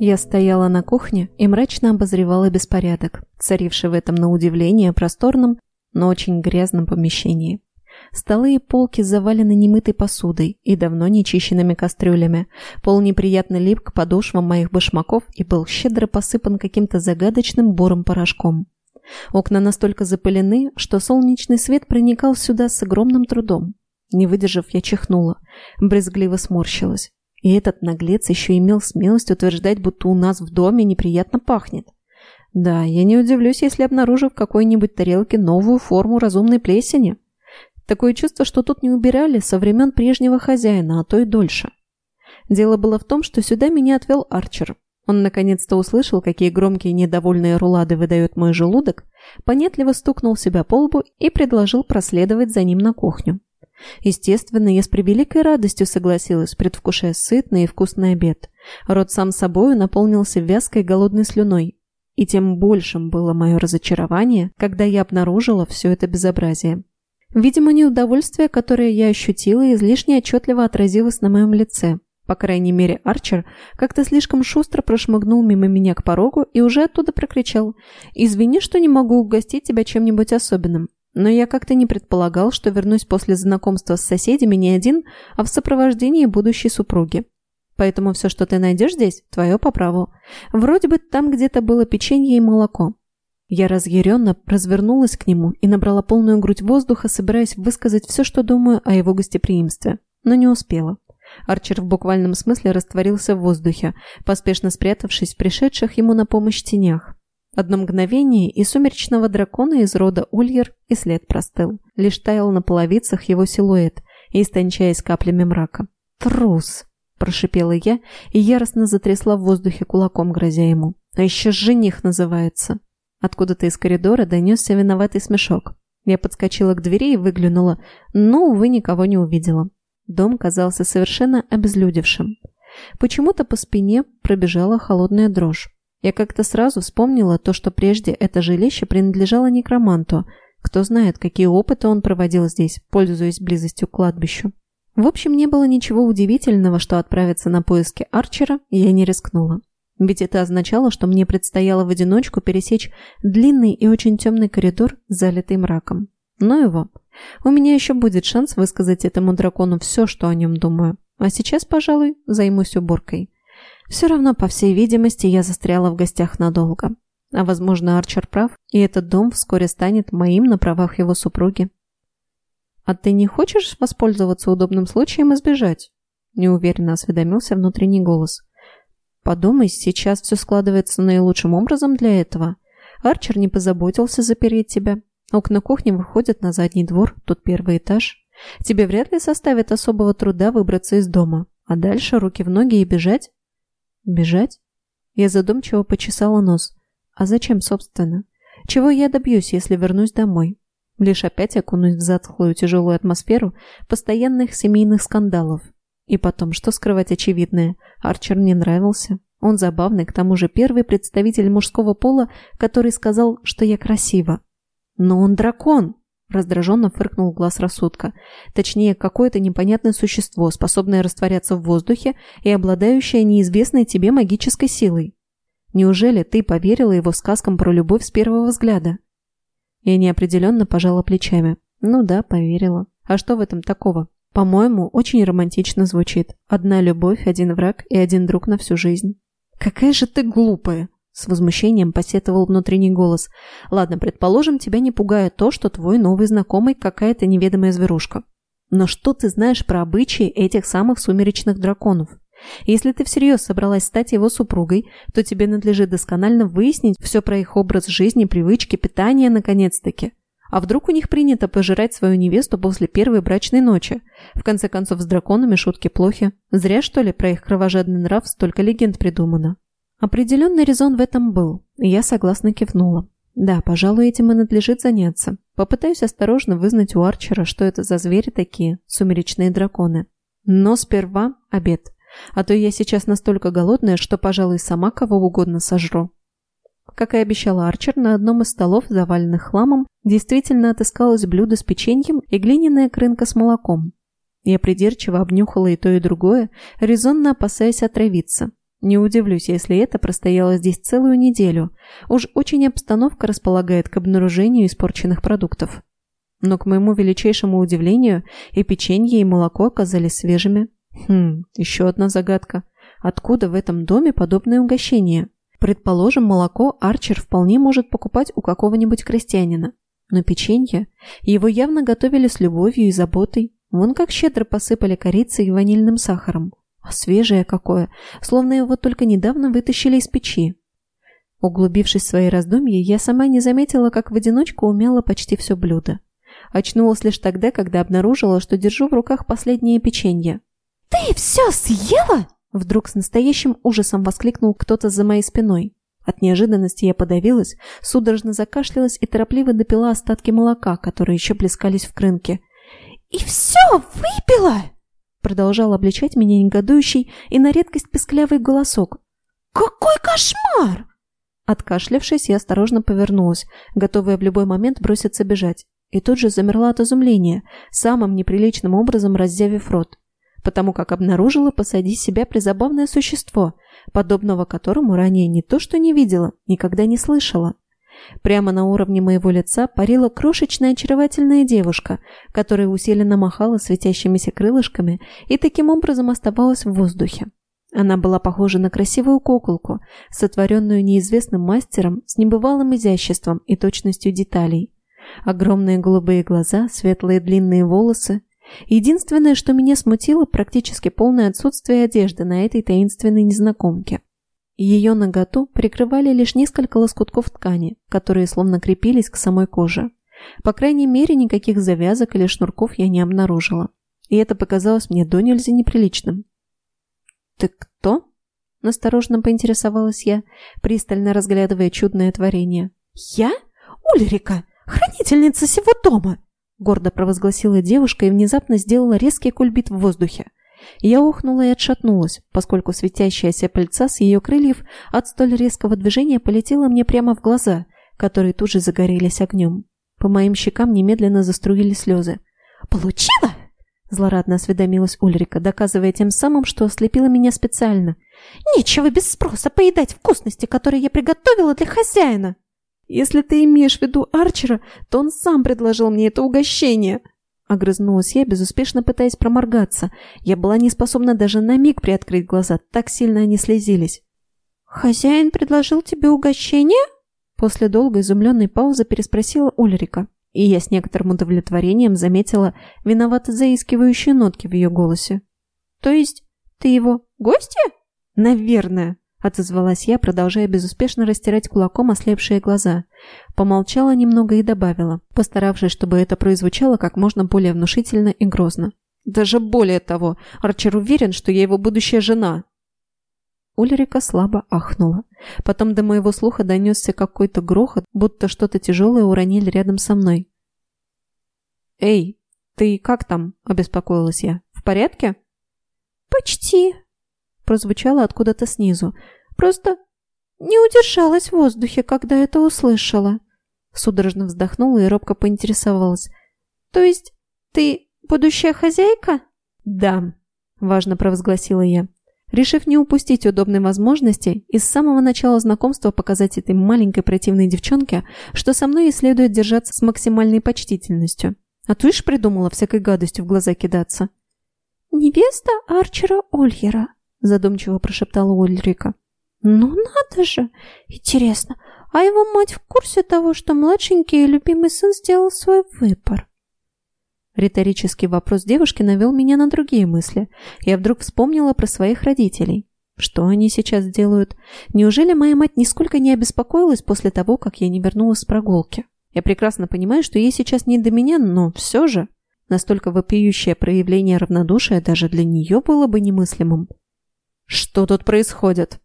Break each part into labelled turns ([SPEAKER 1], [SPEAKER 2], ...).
[SPEAKER 1] Я стояла на кухне и мрачно обозревала беспорядок, царивший в этом на удивление просторном, но очень грязном помещении. Столы и полки завалены немытой посудой и давно нечищенными кастрюлями. Пол неприятно лип к подошвам моих башмаков и был щедро посыпан каким-то загадочным бором порошком. Окна настолько запылены, что солнечный свет проникал сюда с огромным трудом. Не выдержав, я чихнула, брезгливо сморщилась. И этот наглец еще имел смелость утверждать, будто у нас в доме неприятно пахнет. Да, я не удивлюсь, если обнаружу в какой-нибудь тарелке новую форму разумной плесени. Такое чувство, что тут не убирали со времен прежнего хозяина, а то и дольше. Дело было в том, что сюда меня отвел Арчер. Он наконец-то услышал, какие громкие недовольные рулады выдает мой желудок, понятливо стукнул себя по лбу и предложил проследовать за ним на кухню. Естественно, я с превеликой радостью согласилась, предвкушая сытный и вкусный обед. Рот сам собою наполнился вязкой голодной слюной. И тем большим было мое разочарование, когда я обнаружила все это безобразие. Видимо, неудовольствие, которое я ощутила, излишне отчетливо отразилось на моем лице. По крайней мере, Арчер как-то слишком шустро прошмыгнул мимо меня к порогу и уже оттуда прокричал «Извини, что не могу угостить тебя чем-нибудь особенным. Но я как-то не предполагал, что вернусь после знакомства с соседями не один, а в сопровождении будущей супруги. Поэтому все, что ты найдешь здесь, твое по праву. Вроде бы там где-то было печенье и молоко. Я разъяренно развернулась к нему и набрала полную грудь воздуха, собираясь высказать все, что думаю о его гостеприимстве. Но не успела. Арчер в буквальном смысле растворился в воздухе, поспешно спрятавшись в пришедших ему на помощь тенях. Одно мгновение, и сумеречного дракона из рода Ульер и след простыл. Лишь таял на половицах его силуэт, истончаясь каплями мрака. «Трус!» – прошипела я и яростно затрясла в воздухе кулаком, грозя ему. «А еще жених называется!» Откуда-то из коридора донесся виноватый смешок. Я подскочила к двери и выглянула, но, увы, никого не увидела. Дом казался совершенно обезлюдевшим. Почему-то по спине пробежала холодная дрожь. Я как-то сразу вспомнила то, что прежде это жилище принадлежало некроманту. Кто знает, какие опыты он проводил здесь, пользуясь близостью к кладбищу. В общем, не было ничего удивительного, что отправиться на поиски Арчера я не рискнула. Ведь это означало, что мне предстояло в одиночку пересечь длинный и очень темный коридор, залитый мраком. Но его. У меня еще будет шанс высказать этому дракону все, что о нем думаю. А сейчас, пожалуй, займусь уборкой. Все равно, по всей видимости, я застряла в гостях надолго. А возможно, Арчер прав, и этот дом вскоре станет моим на правах его супруги. «А ты не хочешь воспользоваться удобным случаем и сбежать?» Неуверенно осведомился внутренний голос. «Подумай, сейчас все складывается наилучшим образом для этого. Арчер не позаботился запереть тебя. Окна кухни выходят на задний двор, тут первый этаж. Тебе вряд ли составит особого труда выбраться из дома, а дальше руки в ноги и бежать. Бежать? Я задумчиво почесала нос. А зачем, собственно? Чего я добьюсь, если вернусь домой? Лишь опять окунусь в затхлую тяжелую атмосферу постоянных семейных скандалов. И потом, что скрывать очевидное, Арчер мне нравился. Он забавный, к тому же первый представитель мужского пола, который сказал, что я красива. Но он дракон! Раздраженно фыркнул глаз рассудка. Точнее, какое-то непонятное существо, способное растворяться в воздухе и обладающее неизвестной тебе магической силой. Неужели ты поверила его сказкам про любовь с первого взгляда? Я неопределенно пожала плечами. Ну да, поверила. А что в этом такого? По-моему, очень романтично звучит. Одна любовь, один враг и один друг на всю жизнь. Какая же ты глупая! С возмущением посетовал внутренний голос. «Ладно, предположим, тебя не пугает то, что твой новый знакомый какая-то неведомая зверушка. Но что ты знаешь про обычаи этих самых сумеречных драконов? Если ты всерьез собралась стать его супругой, то тебе надлежит досконально выяснить все про их образ жизни, привычки, питание, наконец-таки. А вдруг у них принято пожирать свою невесту после первой брачной ночи? В конце концов, с драконами шутки плохи. Зря, что ли, про их кровожадный нрав столько легенд придумано. Определенный резон в этом был, и я согласно кивнула. Да, пожалуй, этим и надлежит заняться. Попытаюсь осторожно вызнать у Арчера, что это за звери такие, сумеречные драконы. Но сперва обед. А то я сейчас настолько голодная, что, пожалуй, сама кого угодно сожру. Как и обещал Арчер, на одном из столов, заваленных хламом, действительно отыскалось блюдо с печеньем и глиняная крынка с молоком. Я придирчиво обнюхала и то, и другое, резонно опасаясь отравиться. Не удивлюсь, если это простояло здесь целую неделю. Уж очень обстановка располагает к обнаружению испорченных продуктов. Но, к моему величайшему удивлению, и печенье, и молоко оказались свежими. Хм, еще одна загадка. Откуда в этом доме подобное угощение? Предположим, молоко Арчер вполне может покупать у какого-нибудь крестьянина. Но печенье его явно готовили с любовью и заботой. Вон как щедро посыпали корицей и ванильным сахаром. А свежее какое, словно его только недавно вытащили из печи. Углубившись в свои раздумья, я сама не заметила, как в одиночку умела почти все блюдо. Очнулась лишь тогда, когда обнаружила, что держу в руках последнее печенье.
[SPEAKER 2] «Ты все съела?»
[SPEAKER 1] Вдруг с настоящим ужасом воскликнул кто-то за моей спиной. От неожиданности я подавилась, судорожно закашлялась и торопливо допила остатки молока, которые еще плескались в крынке.
[SPEAKER 2] «И все выпила?»
[SPEAKER 1] Продолжал обличать меня негодующий и на редкость песклявый голосок.
[SPEAKER 2] «Какой кошмар!»
[SPEAKER 1] Откашлявшись, я осторожно повернулась, готовая в любой момент броситься бежать. И тут же замерла от изумления, самым неприличным образом раззявив рот потому как обнаружила посади себя призабавное существо, подобного которому ранее не то что не видела, никогда не слышала. Прямо на уровне моего лица парила крошечная очаровательная девушка, которая усиленно махала светящимися крылышками и таким образом оставалась в воздухе. Она была похожа на красивую куколку, сотворенную неизвестным мастером с небывалым изяществом и точностью деталей. Огромные голубые глаза, светлые длинные волосы, Единственное, что меня смутило, практически полное отсутствие одежды на этой таинственной незнакомке. Ее наготу прикрывали лишь несколько лоскутков ткани, которые словно крепились к самой коже. По крайней мере, никаких завязок или шнурков я не обнаружила. И это показалось мне до нельзя неприличным. «Ты кто?» – насторожно поинтересовалась я, пристально разглядывая чудное творение.
[SPEAKER 2] «Я? Ульрика, хранительница сего дома!»
[SPEAKER 1] гордо провозгласила девушка и внезапно сделала резкий кульбит в воздухе. Я ухнула и отшатнулась, поскольку светящаяся пыльца с ее крыльев от столь резкого движения полетела мне прямо в глаза, которые тут же загорелись огнем. По моим щекам немедленно заструили слезы.
[SPEAKER 2] «Получила?»
[SPEAKER 1] – злорадно осведомилась Ульрика, доказывая тем самым, что ослепила меня специально.
[SPEAKER 2] «Нечего без спроса поедать вкусности, которые я приготовила для хозяина!»
[SPEAKER 1] Если ты имеешь в виду Арчера, то он сам предложил мне это угощение. Огрызнулась я, безуспешно пытаясь проморгаться. Я была не способна даже на миг приоткрыть глаза, так сильно они слезились.
[SPEAKER 2] «Хозяин предложил тебе угощение?»
[SPEAKER 1] После долгой изумленной паузы переспросила Ульрика, и я с некоторым удовлетворением заметила виновато заискивающие нотки в ее голосе.
[SPEAKER 2] «То есть ты его гостья?»
[SPEAKER 1] «Наверное», отозвалась я, продолжая безуспешно растирать кулаком ослепшие глаза. Помолчала немного и добавила, постаравшись, чтобы это прозвучало как можно более внушительно и грозно. «Даже более того, Арчер уверен, что я его будущая жена!» Ульрика слабо ахнула. Потом до моего слуха донесся какой-то грохот, будто что-то тяжелое уронили рядом со мной. «Эй, ты как там?» – обеспокоилась я. «В порядке?»
[SPEAKER 2] «Почти»,
[SPEAKER 1] прозвучало откуда-то снизу.
[SPEAKER 2] «Просто не удержалась в воздухе, когда это услышала».
[SPEAKER 1] Судорожно вздохнула и робко поинтересовалась.
[SPEAKER 2] «То есть ты будущая хозяйка?»
[SPEAKER 1] «Да», — важно провозгласила я. Решив не упустить удобной возможности и с самого начала знакомства показать этой маленькой противной девчонке, что со мной и следует держаться с максимальной почтительностью. А ты ж придумала всякой гадостью в глаза кидаться.
[SPEAKER 2] «Невеста Арчера Ольера»,
[SPEAKER 1] задумчиво прошептала Ульрика.
[SPEAKER 2] «Ну надо же! Интересно, а его мать в курсе того, что младшенький и любимый сын сделал свой выбор?»
[SPEAKER 1] Риторический вопрос девушки навел меня на другие мысли. Я вдруг вспомнила про своих родителей. Что они сейчас делают? Неужели моя мать нисколько не обеспокоилась после того, как я не вернулась с прогулки? Я прекрасно понимаю, что ей сейчас не до меня, но все же настолько вопиющее проявление равнодушия даже для нее было бы немыслимым. «Что тут происходит?»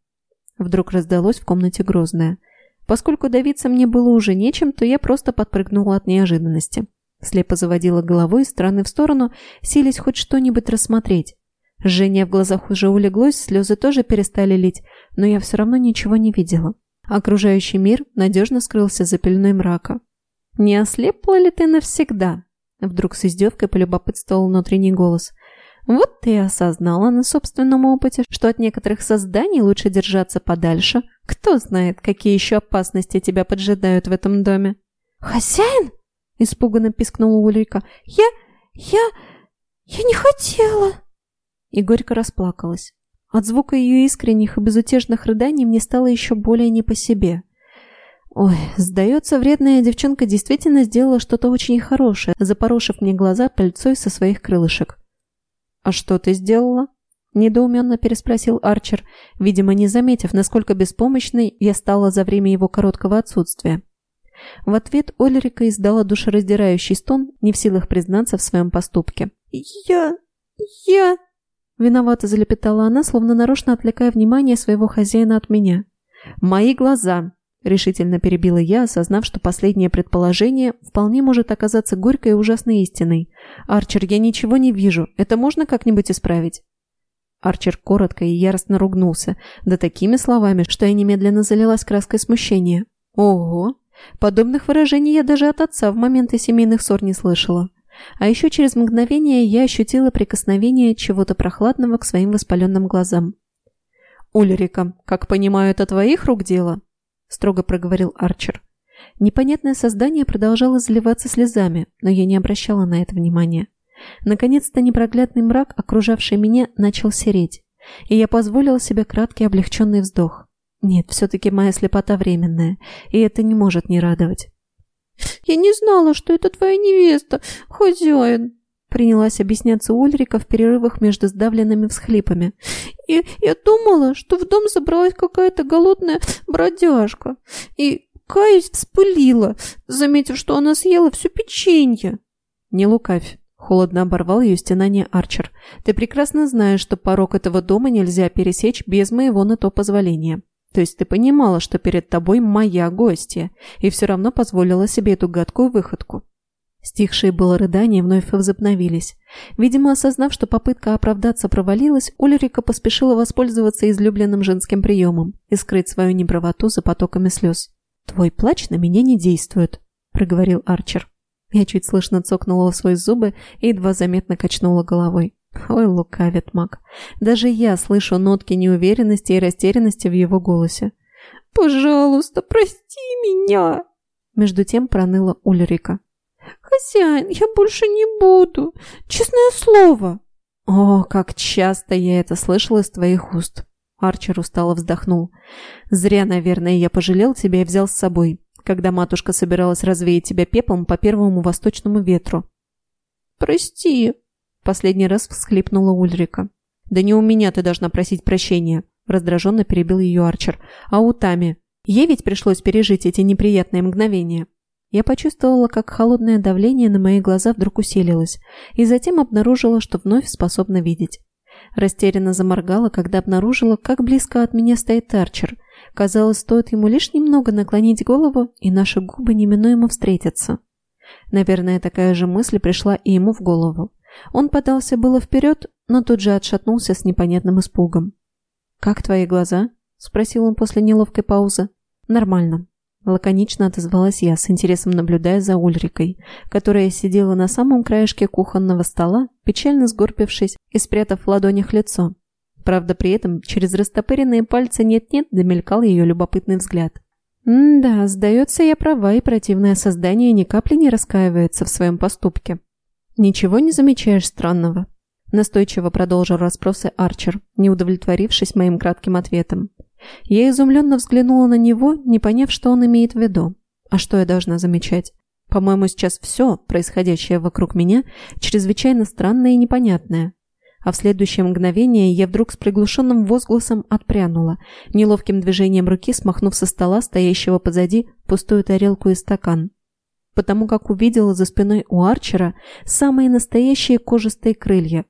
[SPEAKER 1] Вдруг раздалось в комнате грозное. Поскольку давиться мне было уже нечем, то я просто подпрыгнула от неожиданности. Слепо заводила головой из стороны в сторону, силясь хоть что-нибудь рассмотреть. Жжение в глазах уже улеглось, слезы тоже перестали лить, но я все равно ничего не видела. Окружающий мир надежно скрылся за пеленой мрака. «Не ослепла ли ты навсегда?» Вдруг с издевкой полюбопытствовал внутренний голос. Вот ты и осознала на собственном опыте, что от некоторых созданий лучше держаться подальше. Кто знает, какие еще опасности тебя поджидают в этом доме.
[SPEAKER 2] «Хозяин?» – испуганно пискнула Ульрика. «Я... я... я не хотела!»
[SPEAKER 1] И горько расплакалась. От звука ее искренних и безутешных рыданий мне стало еще более не по себе. Ой, сдается, вредная девчонка действительно сделала что-то очень хорошее, запорошив мне глаза пыльцой со своих крылышек. «А что ты сделала?» – недоуменно переспросил Арчер, видимо, не заметив, насколько беспомощной я стала за время его короткого отсутствия. В ответ Ольрика издала душераздирающий стон, не в силах признаться в своем поступке.
[SPEAKER 2] «Я... я...»
[SPEAKER 1] Виновато залепетала она, словно нарочно отвлекая внимание своего хозяина от меня. «Мои глаза!» – решительно перебила я, осознав, что последнее предположение вполне может оказаться горькой и ужасной истиной. «Арчер, я ничего не вижу. Это можно как-нибудь исправить?» Арчер коротко и яростно ругнулся, да такими словами, что я немедленно залилась краской смущения. «Ого! Подобных выражений я даже от отца в моменты семейных ссор не слышала. А еще через мгновение я ощутила прикосновение чего-то прохладного к своим воспаленным глазам. «Ульрика, как понимаю, это твоих рук дело?» – строго проговорил Арчер. Непонятное создание продолжало заливаться слезами, но я не обращала на это внимания. Наконец-то непроглядный мрак, окружавший меня, начал сереть, и я позволила себе краткий облегченный вздох. Нет, все-таки моя слепота временная, и это не может не радовать.
[SPEAKER 2] «Я не знала, что это твоя невеста, хозяин!» Принялась объясняться Ульрика в перерывах между сдавленными всхлипами. «И я думала, что в дом забралась какая-то голодная бродяжка. И, каюсь, вспылила, заметив, что она съела все печенье».
[SPEAKER 1] «Не лукавь», — холодно оборвал ее стенание Арчер. «Ты прекрасно знаешь, что порог этого дома нельзя пересечь без моего на то позволения. То есть ты понимала, что перед тобой моя гостья, и все равно позволила себе эту гадкую выходку. Стихшие было рыдания вновь возобновились. Видимо, осознав, что попытка оправдаться провалилась, Ульрика поспешила воспользоваться излюбленным женским приемом и скрыть свою неправоту за потоками слез. «Твой плач на меня не действует», — проговорил Арчер. Я чуть слышно цокнула в свои зубы и едва заметно качнула головой. Ой, лукавит маг. Даже я слышу нотки неуверенности и растерянности в его голосе.
[SPEAKER 2] «Пожалуйста, прости меня!»
[SPEAKER 1] Между тем проныла Ульрика.
[SPEAKER 2] «Хозяин, я больше не буду! Честное слово!»
[SPEAKER 1] «О, как часто я это слышала из твоих уст!» Арчер устало вздохнул. «Зря, наверное, я пожалел тебя и взял с собой, когда матушка собиралась развеять тебя пеплом по первому восточному ветру».
[SPEAKER 2] «Прости!»
[SPEAKER 1] Последний раз всхлипнула Ульрика. «Да не у меня ты должна просить прощения», – раздраженно перебил ее Арчер, – «а у Тами. Ей ведь пришлось пережить эти неприятные мгновения». Я почувствовала, как холодное давление на мои глаза вдруг усилилось, и затем обнаружила, что вновь способна видеть. Растерянно заморгала, когда обнаружила, как близко от меня стоит Арчер. Казалось, стоит ему лишь немного наклонить голову, и наши губы неминуемо встретятся. Наверное, такая же мысль пришла и ему в голову. Он подался было вперед, но тут же отшатнулся с непонятным испугом. «Как твои глаза?» – спросил он после неловкой паузы. «Нормально», – лаконично отозвалась я, с интересом наблюдая за Ульрикой, которая сидела на самом краешке кухонного стола, печально сгорбившись и спрятав в ладонях лицо. Правда, при этом через растопыренные пальцы нет-нет домелькал ее любопытный взгляд. «М-да, сдается я права, и противное создание ни капли не раскаивается в своем поступке». «Ничего не замечаешь странного?» Настойчиво продолжил расспросы Арчер, не удовлетворившись моим кратким ответом. Я изумленно взглянула на него, не поняв, что он имеет в виду. А что я должна замечать? По-моему, сейчас все, происходящее вокруг меня, чрезвычайно странное и непонятное. А в следующее мгновение я вдруг с приглушенным возгласом отпрянула, неловким движением руки смахнув со стола, стоящего позади, пустую тарелку и стакан потому как увидела за спиной у Арчера самые настоящие кожистые крылья.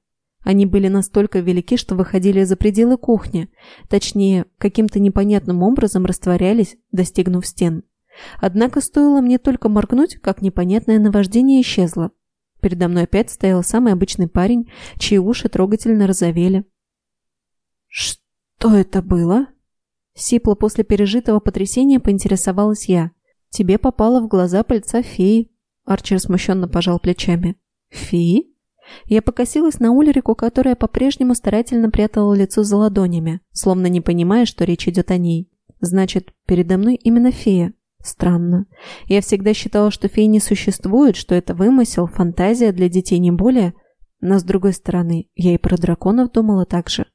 [SPEAKER 1] Они были настолько велики, что выходили за пределы кухни, точнее, каким-то непонятным образом растворялись, достигнув стен. Однако стоило мне только моргнуть, как непонятное наваждение исчезло. Передо мной опять стоял самый обычный парень, чьи уши трогательно розовели. «Что это было?» Сипло после пережитого потрясения поинтересовалась я. «Тебе попало в глаза пальца феи», — Арчер смущенно пожал плечами. «Феи?» Я покосилась на Ульрику, которая по-прежнему старательно прятала лицо за ладонями, словно не понимая, что речь идет о ней. Значит, передо мной именно фея. Странно. Я всегда считала, что феи не существует, что это вымысел, фантазия для детей не более. Но с другой стороны, я и про драконов думала так же.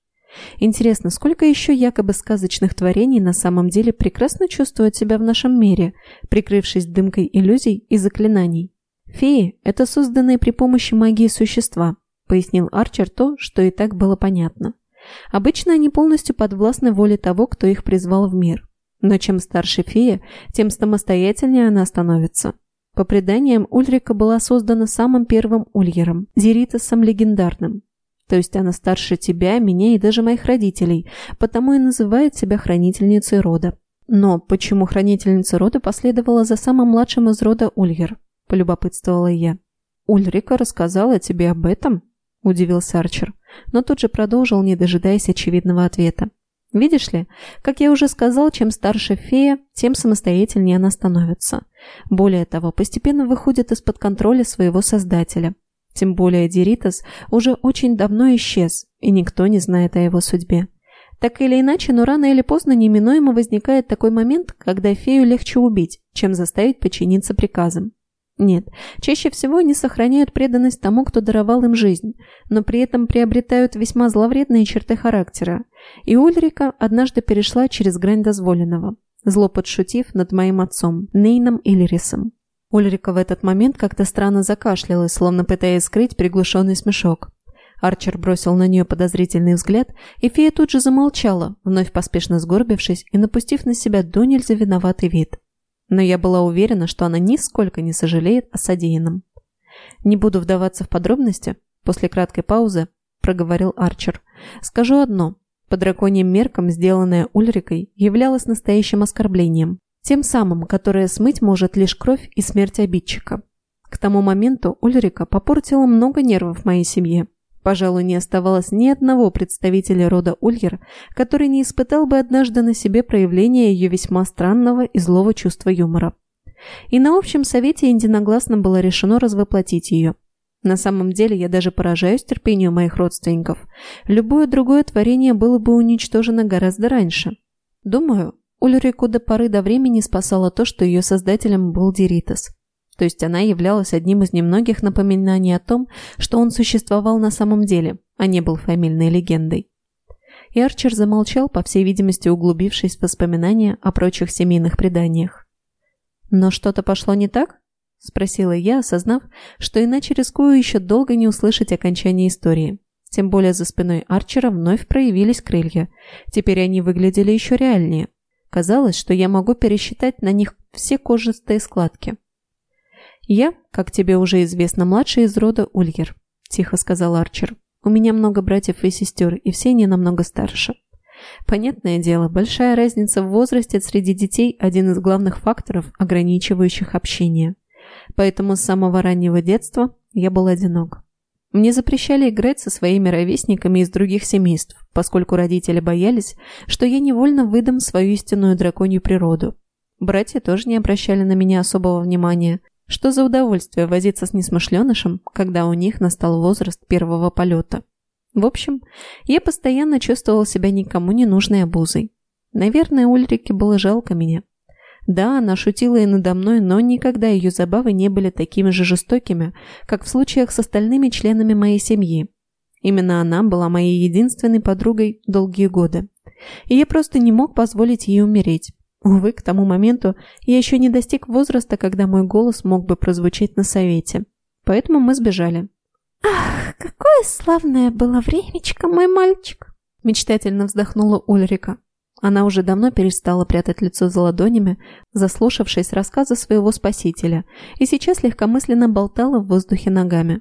[SPEAKER 1] Интересно, сколько еще якобы сказочных творений на самом деле прекрасно чувствуют себя в нашем мире, прикрывшись дымкой иллюзий и заклинаний? Феи – это созданные при помощи магии существа, пояснил Арчер то, что и так было понятно. Обычно они полностью подвластны воле того, кто их призвал в мир. Но чем старше фея, тем самостоятельнее она становится. По преданиям, Ульрика была создана самым первым Ульером, Зеритосом легендарным. То есть она старше тебя, меня и даже моих родителей, потому и называет себя хранительницей рода. Но почему хранительница рода последовала за самым младшим из рода Ульер? Полюбопытствовала я. Ульрика рассказала тебе об этом? Удивился Арчер, но тут же продолжил, не дожидаясь очевидного ответа. Видишь ли, как я уже сказал, чем старше фея, тем самостоятельнее она становится. Более того, постепенно выходит из-под контроля своего создателя. Тем более Деритас уже очень давно исчез, и никто не знает о его судьбе. Так или иначе, но рано или поздно неминуемо возникает такой момент, когда фею легче убить, чем заставить подчиниться приказам. Нет, чаще всего они сохраняют преданность тому, кто даровал им жизнь, но при этом приобретают весьма зловредные черты характера. И Ульрика однажды перешла через грань дозволенного, зло подшутив над моим отцом, Нейном Иллирисом. Ульрика в этот момент как-то странно закашлялась, словно пытаясь скрыть приглушенный смешок. Арчер бросил на нее подозрительный взгляд, и фея тут же замолчала, вновь поспешно сгорбившись и напустив на себя до нельзя виноватый вид. Но я была уверена, что она нисколько не сожалеет о содеянном. «Не буду вдаваться в подробности», — после краткой паузы проговорил Арчер. «Скажу одно. По драконьим меркам, сделанное Ульрикой, являлось настоящим оскорблением тем самым, которое смыть может лишь кровь и смерть обидчика. К тому моменту Ульрика попортила много нервов моей семье. Пожалуй, не оставалось ни одного представителя рода Ульер, который не испытал бы однажды на себе проявление ее весьма странного и злого чувства юмора. И на общем совете единогласно было решено развоплотить ее. На самом деле я даже поражаюсь терпению моих родственников. Любое другое творение было бы уничтожено гораздо раньше. Думаю, Ульрику до поры до времени спасало то, что ее создателем был Деритас. То есть она являлась одним из немногих напоминаний о том, что он существовал на самом деле, а не был фамильной легендой. И Арчер замолчал, по всей видимости углубившись в воспоминания о прочих семейных преданиях. «Но что-то пошло не так?» – спросила я, осознав, что иначе рискую еще долго не услышать окончание истории. Тем более за спиной Арчера вновь проявились крылья. Теперь они выглядели еще реальнее. Казалось, что я могу пересчитать на них все кожистые складки. «Я, как тебе уже известно, младший из рода Ульгер», – тихо сказал Арчер. «У меня много братьев и сестер, и все они намного старше. Понятное дело, большая разница в возрасте среди детей – один из главных факторов, ограничивающих общение. Поэтому с самого раннего детства я был одинок. Мне запрещали играть со своими ровесниками из других семейств, поскольку родители боялись, что я невольно выдам свою истинную драконью природу. Братья тоже не обращали на меня особого внимания. Что за удовольствие возиться с несмышленышем, когда у них настал возраст первого полета? В общем, я постоянно чувствовал себя никому не нужной обузой. Наверное, Ульрике было жалко меня. Да, она шутила и надо мной, но никогда ее забавы не были такими же жестокими, как в случаях с остальными членами моей семьи. Именно она была моей единственной подругой долгие годы. И я просто не мог позволить ей умереть. Увы, к тому моменту я еще не достиг возраста, когда мой голос мог бы прозвучать на совете. Поэтому мы сбежали.
[SPEAKER 2] «Ах, какое славное было времечко, мой мальчик!»
[SPEAKER 1] Мечтательно вздохнула Ульрика. Она уже давно перестала прятать лицо за ладонями, заслушавшись рассказа своего спасителя, и сейчас легкомысленно болтала в воздухе ногами.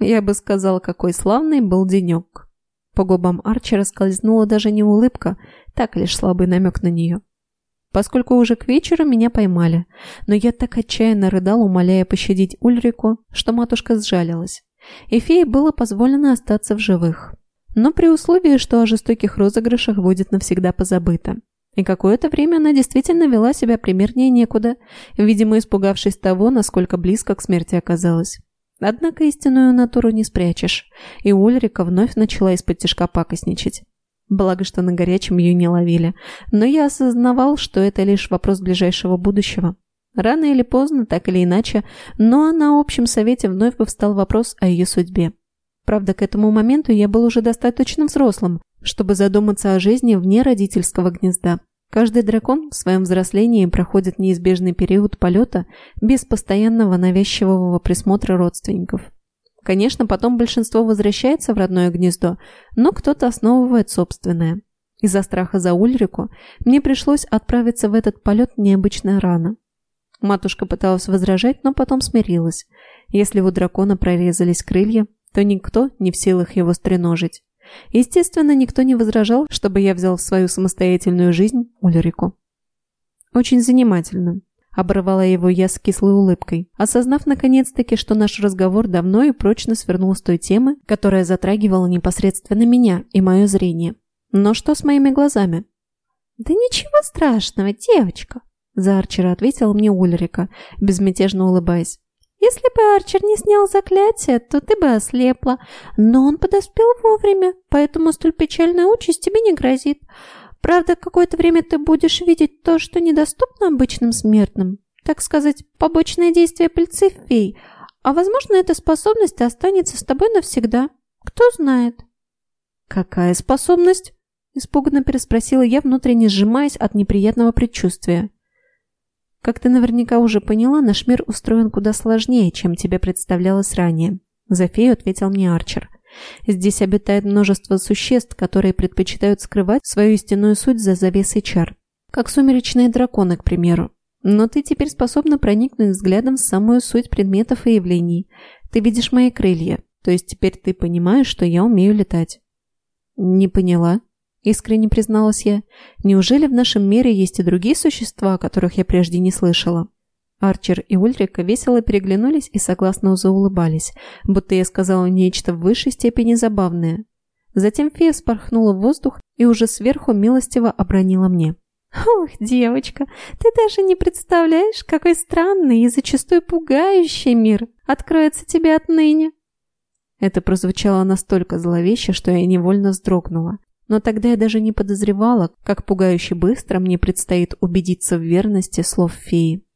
[SPEAKER 1] Я бы сказал, какой славный был денек. По губам Арчера скользнула даже не улыбка, так лишь слабый намек на нее. Поскольку уже к вечеру меня поймали, но я так отчаянно рыдал, умоляя пощадить Ульрику, что матушка сжалилась. И фее было позволено остаться в живых но при условии, что о жестоких розыгрышах будет навсегда позабыто. И какое-то время она действительно вела себя примернее некуда, видимо, испугавшись того, насколько близко к смерти оказалась. Однако истинную натуру не спрячешь, и Ульрика вновь начала из-под тяжка пакостничать. Благо, что на горячем ее не ловили, но я осознавал, что это лишь вопрос ближайшего будущего. Рано или поздно, так или иначе, но на общем совете вновь бы встал вопрос о ее судьбе. Правда, к этому моменту я был уже достаточно взрослым, чтобы задуматься о жизни вне родительского гнезда. Каждый дракон в своем взрослении проходит неизбежный период полета без постоянного навязчивого присмотра родственников. Конечно, потом большинство возвращается в родное гнездо, но кто-то основывает собственное. Из-за страха за Ульрику мне пришлось отправиться в этот полет необычно рано. Матушка пыталась возражать, но потом смирилась. Если у дракона прорезались крылья, то никто не в силах его стреножить. Естественно, никто не возражал, чтобы я взял в свою самостоятельную жизнь Ульрику. Очень занимательно. Оборвала его я с кислой улыбкой, осознав наконец-таки, что наш разговор давно и прочно свернул с той темы, которая затрагивала непосредственно меня и мое зрение. Но что с моими глазами?
[SPEAKER 2] «Да ничего страшного, девочка», — за Арчера ответила мне Ульрика, безмятежно улыбаясь. Если бы Арчер не снял заклятие, то ты бы ослепла. Но он подоспел вовремя, поэтому столь печальная участь тебе не грозит. Правда, какое-то время ты будешь видеть то, что недоступно обычным смертным. Так сказать, побочное действие пыльцы фей. А возможно, эта способность останется с тобой навсегда. Кто знает.
[SPEAKER 1] «Какая способность?» – испуганно переспросила я, внутренне сжимаясь от неприятного предчувствия. Как ты наверняка уже поняла, наш мир устроен куда сложнее, чем тебе представлялось ранее. За фею ответил мне Арчер. Здесь обитает множество существ, которые предпочитают скрывать свою истинную суть за завесой чар. Как сумеречные драконы, к примеру. Но ты теперь способна проникнуть взглядом в самую суть предметов и явлений. Ты видишь мои крылья, то есть теперь ты понимаешь, что я умею летать. Не поняла. Искренне призналась я. Неужели в нашем мире есть и другие существа, о которых я прежде не слышала? Арчер и Ульрика весело переглянулись и согласно заулыбались, будто я сказала нечто в высшей степени забавное. Затем фея вспорхнула в воздух и уже сверху милостиво обронила мне.
[SPEAKER 2] «Ох, девочка, ты даже не представляешь, какой странный и зачастую пугающий мир откроется тебе отныне!»
[SPEAKER 1] Это прозвучало настолько зловеще, что я невольно вздрогнула. Но тогда я даже не подозревала, как пугающе быстро мне предстоит убедиться в верности слов феи.